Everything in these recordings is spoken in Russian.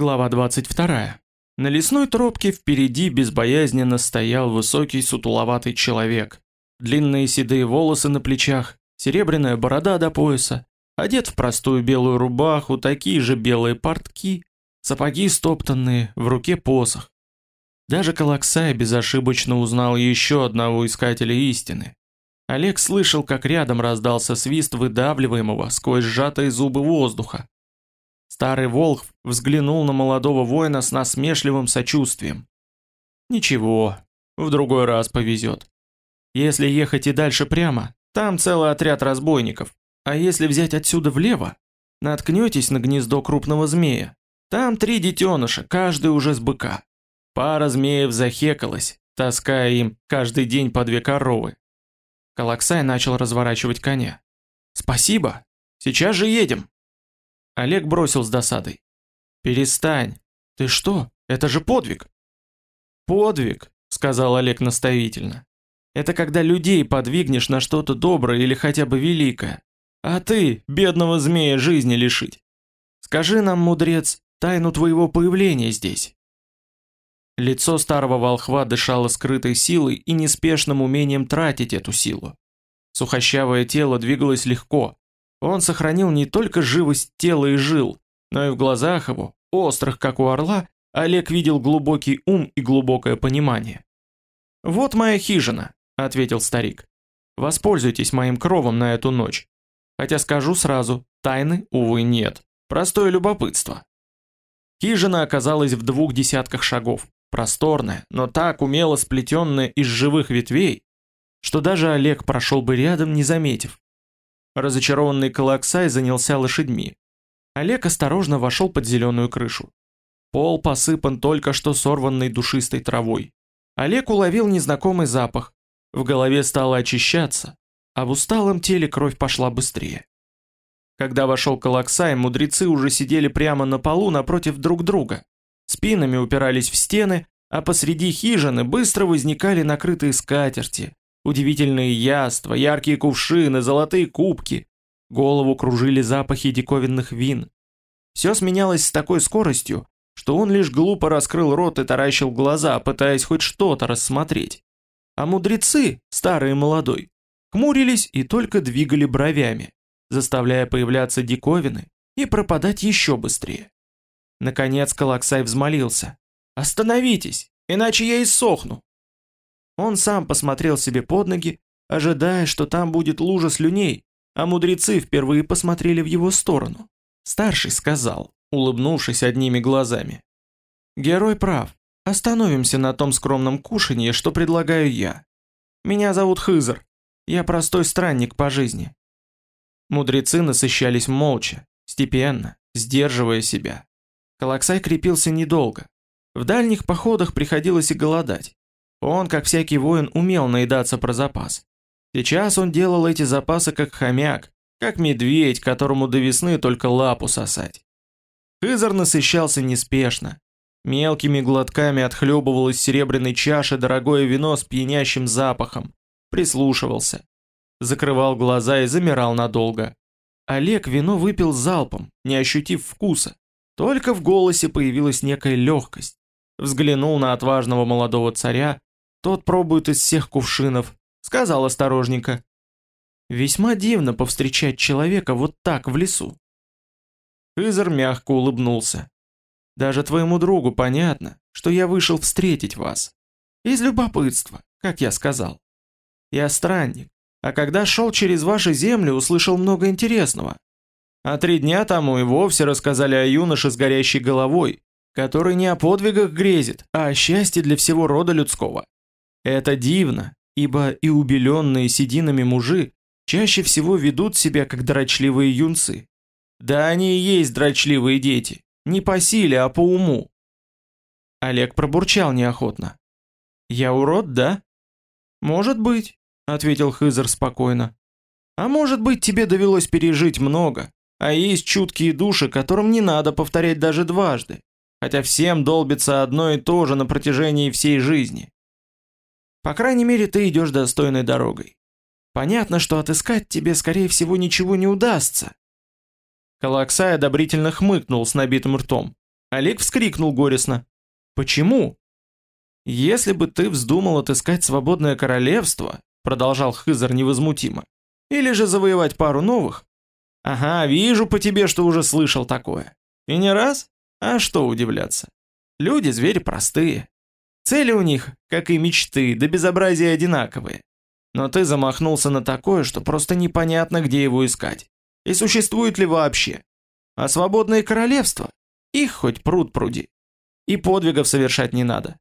Глава 22. На лесной тропке впереди безбоязненно стоял высокий сутуловатый человек. Длинные седые волосы на плечах, серебряная борода до пояса, одет в простую белую рубаху, такие же белые портки, сапоги стоптанные, в руке посох. Даже Калаксай безошибочно узнал еще одного искателя истины. Олег слышал, как рядом раздался свист выдавливаемого сквозь сжатые зубы воздуха. Старый волк взглянул на молодого воина с насмешливым сочувствием. Ничего, в другой раз повезет. Если ехать и дальше прямо, там целый отряд разбойников. А если взять отсюда влево, наткнетесь на гнездо крупного змея. Там три детеныша, каждый уже с быка. Пара змеев захекалась, таская им каждый день по две коровы. Калаксай начал разворачивать коня. «Спасибо! Сейчас же едем!» Олег бросил с досадой. «Перестань! Ты что? Это же подвиг!» «Подвиг!» — сказал Олег наставительно. «Это когда людей подвигнешь на что-то доброе или хотя бы великое. А ты, бедного змея, жизни лишить. Скажи нам, мудрец, тайну твоего появления здесь». Лицо старого волхва дышало скрытой силой и неспешным умением тратить эту силу. Сухощавое тело двигалось легко, он сохранил не только живость тела и жил, но и в глазах его, острых как у орла, Олег видел глубокий ум и глубокое понимание. «Вот моя хижина», — ответил старик. «Воспользуйтесь моим кровом на эту ночь. Хотя скажу сразу, тайны, увы, нет. Простое любопытство». Хижина оказалась в двух десятках шагов, просторная, но так умело сплетенная из живых ветвей, что даже Олег прошел бы рядом, не заметив. Разочарованный Калаксай занялся лошадьми. Олег осторожно вошел под зеленую крышу. Пол посыпан только что сорванной душистой травой. Олег уловил незнакомый запах. В голове стало очищаться, а в усталом теле кровь пошла быстрее. Когда вошел Калаксай, мудрецы уже сидели прямо на полу напротив друг друга. Спинами упирались в стены, а посреди хижины быстро возникали накрытые скатерти, Удивительные яства, яркие кувшины, золотые кубки. Голову кружили запахи диковинных вин. Все сменялось с такой скоростью, что он лишь глупо раскрыл рот и таращил глаза, пытаясь хоть что-то рассмотреть. А мудрецы, старый и молодой, хмурились и только двигали бровями, заставляя появляться диковины и пропадать еще быстрее. Наконец Калаксай взмолился. «Остановитесь, иначе я иссохну!» Он сам посмотрел себе под ноги, ожидая, что там будет лужа слюней, а мудрецы впервые посмотрели в его сторону. Старший сказал, улыбнувшись одними глазами. «Герой прав. Остановимся на том скромном кушанье, что предлагаю я. Меня зовут Хызр. Я простой странник по жизни». Мудрецы насыщались молча, степенно, сдерживая себя. Калаксай крепился недолго. В дальних походах приходилось и голодать. Он, как всякий воин, умел наедаться про запас. Сейчас он делал эти запасы как хомяк, как медведь, которому до весны только лапу сосать. Хызар насыщался неспешно. Мелкими глотками отхлебывал из серебряной чаши дорогое вино с пьянящим запахом. Прислушивался. Закрывал глаза и замирал надолго. Олег вино выпил залпом, не ощутив вкуса. Только в голосе появилась некая легкость. Взглянул на отважного молодого царя, тот пробует из всех кувшинов, сказал осторожненько. Весьма дивно повстречать человека вот так в лесу. Хызар мягко улыбнулся. Даже твоему другу понятно, что я вышел встретить вас. Из любопытства, как я сказал. Я странник, а когда шел через ваши земли, услышал много интересного. А три дня тому и вовсе рассказали о юноше с горящей головой, который не о подвигах грезит, а о счастье для всего рода людского. Это дивно, ибо и убеленные сединами мужи чаще всего ведут себя как дрочливые юнцы. Да они и есть дрочливые дети, не по силе, а по уму. Олег пробурчал неохотно. «Я урод, да?» «Может быть», — ответил Хызар спокойно. «А может быть, тебе довелось пережить много, а есть чуткие души, которым не надо повторять даже дважды, хотя всем долбится одно и то же на протяжении всей жизни. По крайней мере, ты идешь достойной дорогой. Понятно, что отыскать тебе, скорее всего, ничего не удастся. Калаксай одобрительно хмыкнул с набитым ртом. Олег вскрикнул горестно. Почему? Если бы ты вздумал отыскать свободное королевство, продолжал Хызар невозмутимо, или же завоевать пару новых. Ага, вижу по тебе, что уже слышал такое. И не раз? А что удивляться? Люди звери простые. Цели у них, как и мечты, до безобразия одинаковые. Но ты замахнулся на такое, что просто непонятно, где его искать. И существует ли вообще. А свободные королевства? Их хоть пруд пруди. И подвигов совершать не надо.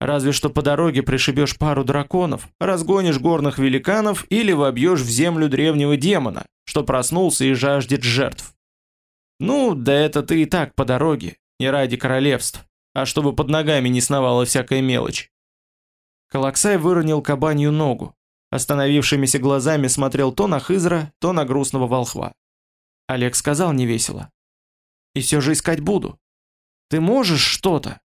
Разве что по дороге пришибешь пару драконов, разгонишь горных великанов или вобьешь в землю древнего демона, что проснулся и жаждет жертв. Ну, да это ты и так по дороге, не ради королевств, а чтобы под ногами не сновала всякая мелочь. Калаксай выронил кабанью ногу, остановившимися глазами смотрел то на Хызра, то на грустного волхва. Олег сказал невесело. «И все же искать буду. Ты можешь что-то?»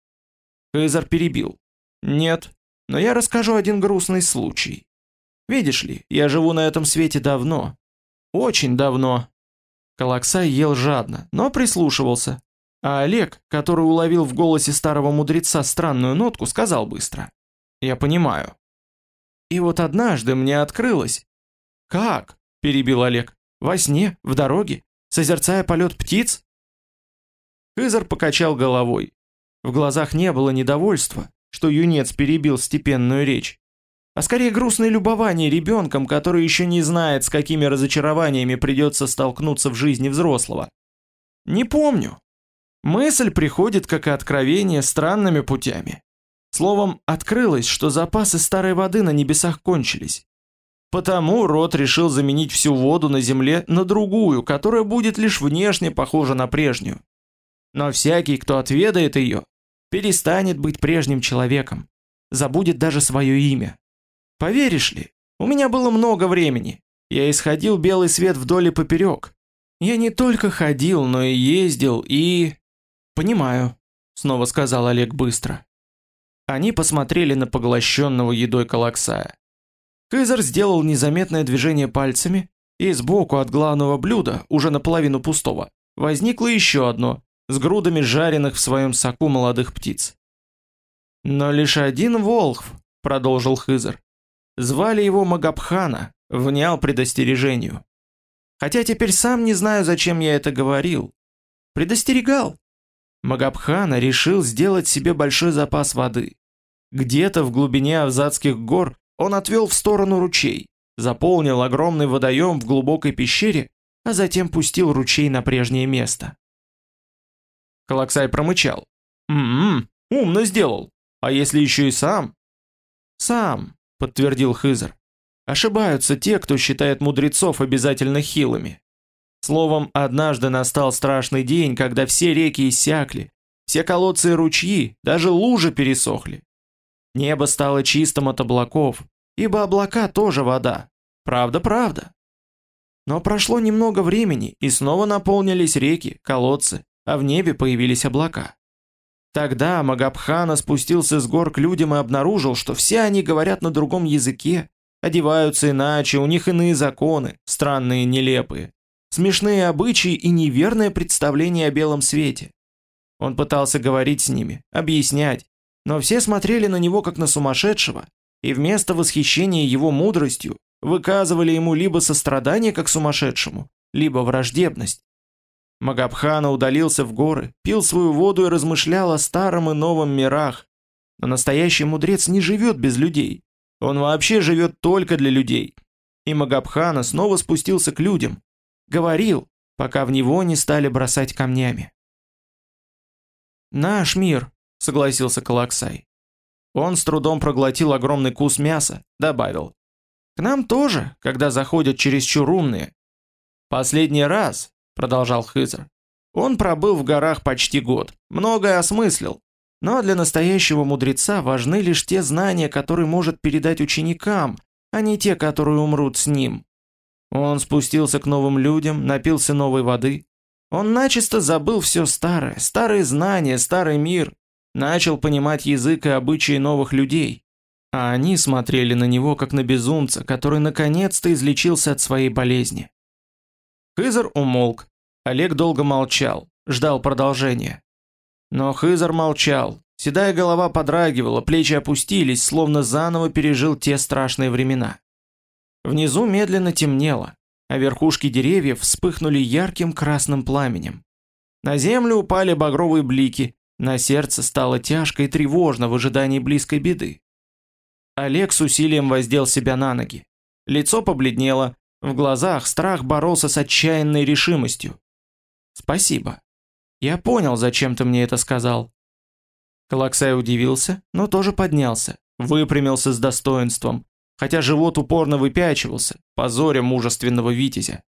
Хызар перебил. «Нет, но я расскажу один грустный случай. Видишь ли, я живу на этом свете давно. Очень давно». Калаксай ел жадно, но прислушивался. А Олег, который уловил в голосе старого мудреца странную нотку, сказал быстро. «Я понимаю. И вот однажды мне открылось. Как? перебил Олег. Во сне, в дороге, созерцая полет птиц? Хызар покачал головой. В глазах не было недовольства, что юнец перебил степенную речь, а скорее грустное любование ребенком, который еще не знает, с какими разочарованиями придется столкнуться в жизни взрослого. Не помню. Мысль приходит, как и откровение, странными путями. Словом, открылось, что запасы старой воды на небесах кончились. Потому Рот решил заменить всю воду на земле на другую, которая будет лишь внешне похожа на прежнюю. Но всякий, кто отведает ее, перестанет быть прежним человеком, забудет даже свое имя. Поверишь ли, у меня было много времени. Я исходил белый свет вдоль и поперек. Я не только ходил, но и ездил, и... Понимаю, снова сказал Олег быстро. Они посмотрели на поглощенного едой Калаксая. Кызар сделал незаметное движение пальцами, и сбоку от главного блюда, уже наполовину пустого, возникло еще одно, с грудами жареных в своем соку молодых птиц. «Но лишь один волхв», — продолжил Хызар. «Звали его Магабхана, внял предостережению. Хотя теперь сам не знаю, зачем я это говорил. Предостерегал. Магабхана решил сделать себе большой запас воды. Где-то в глубине Авзатских гор он отвел в сторону ручей, заполнил огромный водоем в глубокой пещере, а затем пустил ручей на прежнее место. Калаксай промычал. «М-м, умно сделал. А если еще и сам?» «Сам», — подтвердил Хызар. «Ошибаются те, кто считает мудрецов обязательно хилыми. Словом, однажды настал страшный день, когда все реки иссякли, все колодцы и ручьи, даже лужи пересохли. Небо стало чистым от облаков, ибо облака тоже вода. Правда, правда. Но прошло немного времени, и снова наполнились реки, колодцы, а в небе появились облака. Тогда Магабхана спустился с гор к людям и обнаружил, что все они говорят на другом языке, одеваются иначе, у них иные законы, странные, нелепые, смешные обычаи и неверное представление о белом свете. Он пытался говорить с ними, объяснять, но все смотрели на него как на сумасшедшего, и вместо восхищения его мудростью выказывали ему либо сострадание как сумасшедшему, либо враждебность. Магабхана удалился в горы, пил свою воду и размышлял о старом и новом мирах. Но настоящий мудрец не живет без людей. Он вообще живет только для людей. И Магабхана снова спустился к людям. Говорил, пока в него не стали бросать камнями. «Наш мир», согласился Калаксай. Он с трудом проглотил огромный кус мяса, добавил. К нам тоже, когда заходят чересчур умные. Последний раз, продолжал Хызар, он пробыл в горах почти год, многое осмыслил. Но для настоящего мудреца важны лишь те знания, которые может передать ученикам, а не те, которые умрут с ним. Он спустился к новым людям, напился новой воды. Он начисто забыл все старое, старые знания, старый мир, начал понимать язык и обычаи новых людей, а они смотрели на него как на безумца, который наконец-то излечился от своей болезни. Хызар умолк. Олег долго молчал, ждал продолжения. Но Хызар молчал, седая голова подрагивала, плечи опустились, словно заново пережил те страшные времена. Внизу медленно темнело, а верхушки деревьев вспыхнули ярким красным пламенем. На землю упали багровые блики, на сердце стало тяжко и тревожно в ожидании близкой беды. Олег с усилием воздел себя на ноги. Лицо побледнело, в глазах страх боролся с отчаянной решимостью. «Спасибо. Я понял, зачем ты мне это сказал». Калаксай удивился, но тоже поднялся, выпрямился с достоинством, хотя живот упорно выпячивался, позоря мужественного витязя.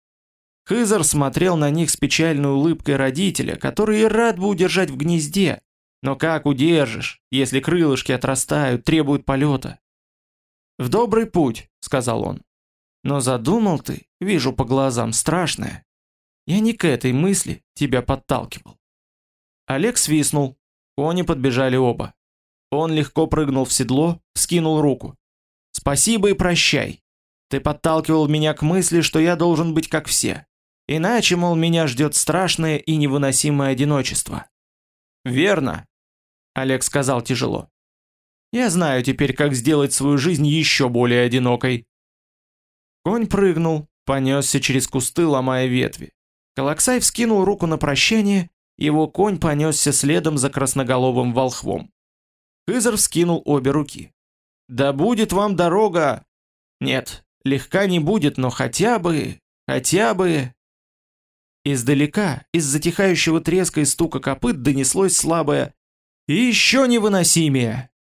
Хызар смотрел на них с печальной улыбкой родителя, который и рад бы удержать в гнезде, но как удержишь, если крылышки отрастают, требуют полета? «В добрый путь», — сказал он. «Но задумал ты, вижу по глазам, страшное. Я не к этой мысли тебя подталкивал». Олег свистнул, кони подбежали оба. Он легко прыгнул в седло, вскинул руку. «Спасибо и прощай. Ты подталкивал меня к мысли, что я должен быть как все. Иначе, мол, меня ждет страшное и невыносимое одиночество». «Верно», — Олег сказал тяжело. Я знаю теперь, как сделать свою жизнь еще более одинокой. Конь прыгнул, понесся через кусты, ломая ветви. Калаксай вскинул руку на прощание, его конь понесся следом за красноголовым волхвом. Хызар вскинул обе руки. «Да будет вам дорога!» «Нет, легка не будет, но хотя бы, хотя бы...» Издалека, из затихающего треска и стука копыт донеслось слабое «И еще невыносимее!»